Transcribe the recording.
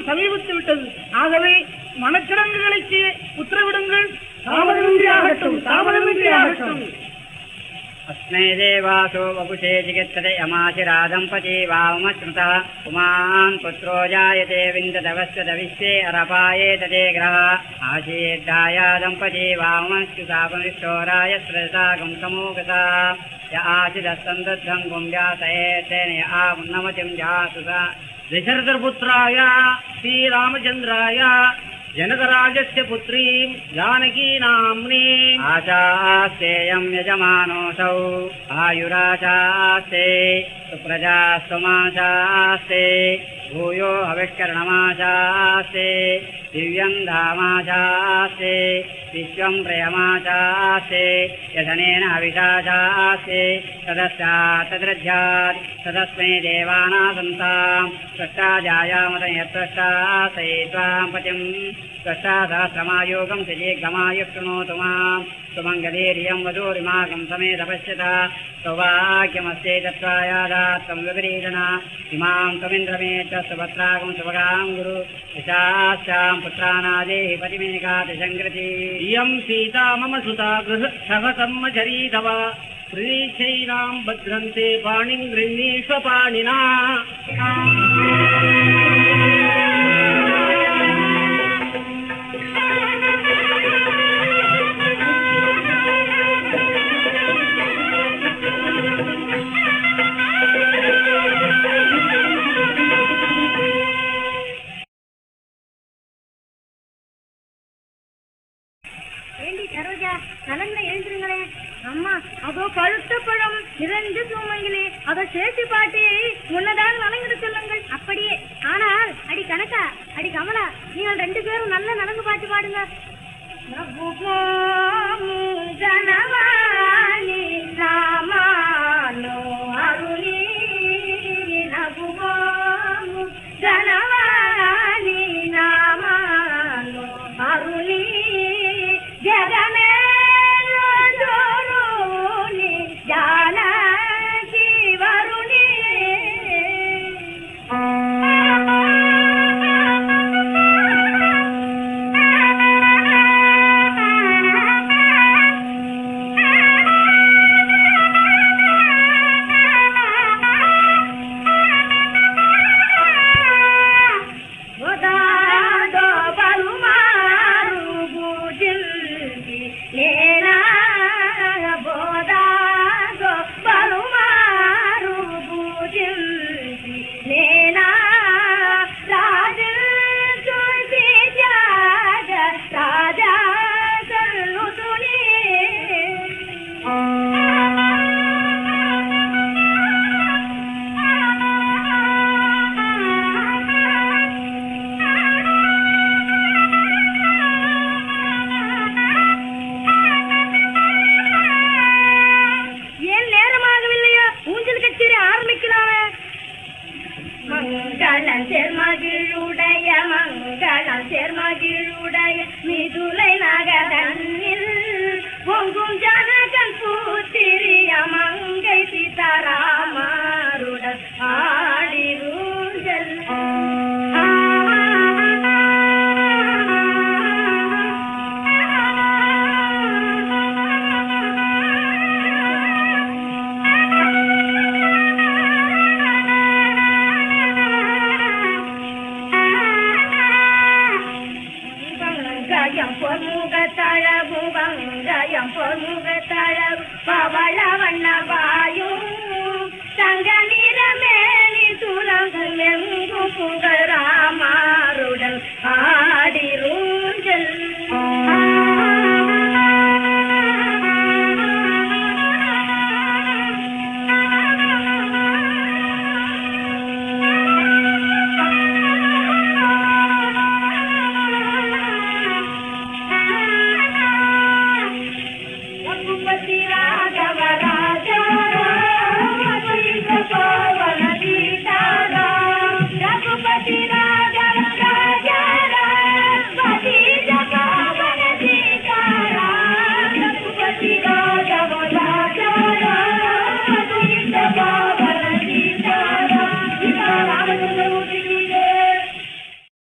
இப்போது மனச்சடங்குகளுக்கு உத்தரவிடுங்கள் தாமதமின்றி ஆகட்டும் தாமதமின்றி ஆகட்டும் अस्मै देवासो वपुषे चिकित्सते यमाशिरादम्पती वामश्रुतः पुमान् पुत्रो जायते विन्दतवस्य दविश्ये अरपाये तदे ग्रह आशीर्दाया दम्पती वामश्रुतापनिष्ठोराय श्रजतागं समोगता य आशिदस्तन्दद्धं गुम्ब्यासये तेन य आमुन्नमतिं जातु सा దశరథపుత్రాయ శ్రీరామచంద్రాయ జనకరాజస్య పుత్రీం జానకీనామ్ని. ఆచాస్తేయం యజమానోసౌ ఆయురాచాస్తే సుప్రజాస్తమాచాస్తే భూయో హవిష్కరణమాచాస్తే దివ్యం ధామాచాస్తే విశ్వం ప్రేమాచాస్తే యథనేన అవిషాచాస్తే తదశ్చాతద్రధ్యాత్ తదస్మై దేవానాసంతాం స్పష్టా జాయామత యత్వష్టాసైత్వాం పతిం స్పష్టా సహస్రమాయోగం శశీఘమాయు శృణోతు మాం సుమంగళీర్యం వధూరిమాగం సమే తపశ్యత సౌవాక్యమస్యై తత్వాయాదాత్తం విపరీతన ఇమాం తమింద్రమేత సుభద్రాగం శుభగాం గురు విశాశ్యాం పుత్రానాదే పతిమేఘాతి సంగతి इयं सीता मम सुता गृहः कर्मचरीधव प्रीक्षैणां भद्रन्ते पाणिं गृह्णीष्व पाणिना ஏண்டி சரோஜா நலன்ல எழுந்துருங்களேன் அம்மா அதோ பழுத்த பழம் நிறைஞ்ச சுமையிலே. அதோ சேர்த்து பாட்டி முன்னதாக நலங்கிட சொல்லுங்கள். அப்படியே. ஆனால் அடி கணக்கா அடி கமலா நீங்கள் ரெண்டு பேரும் நல்ல நலங்கு பாட்டு பாடுங்க. ಆಗಿರೋ தழவு வங்கயம் பொருமுக தழவு பவள வண்ண Pues, mocupacidad.